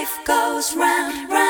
life goes round, round.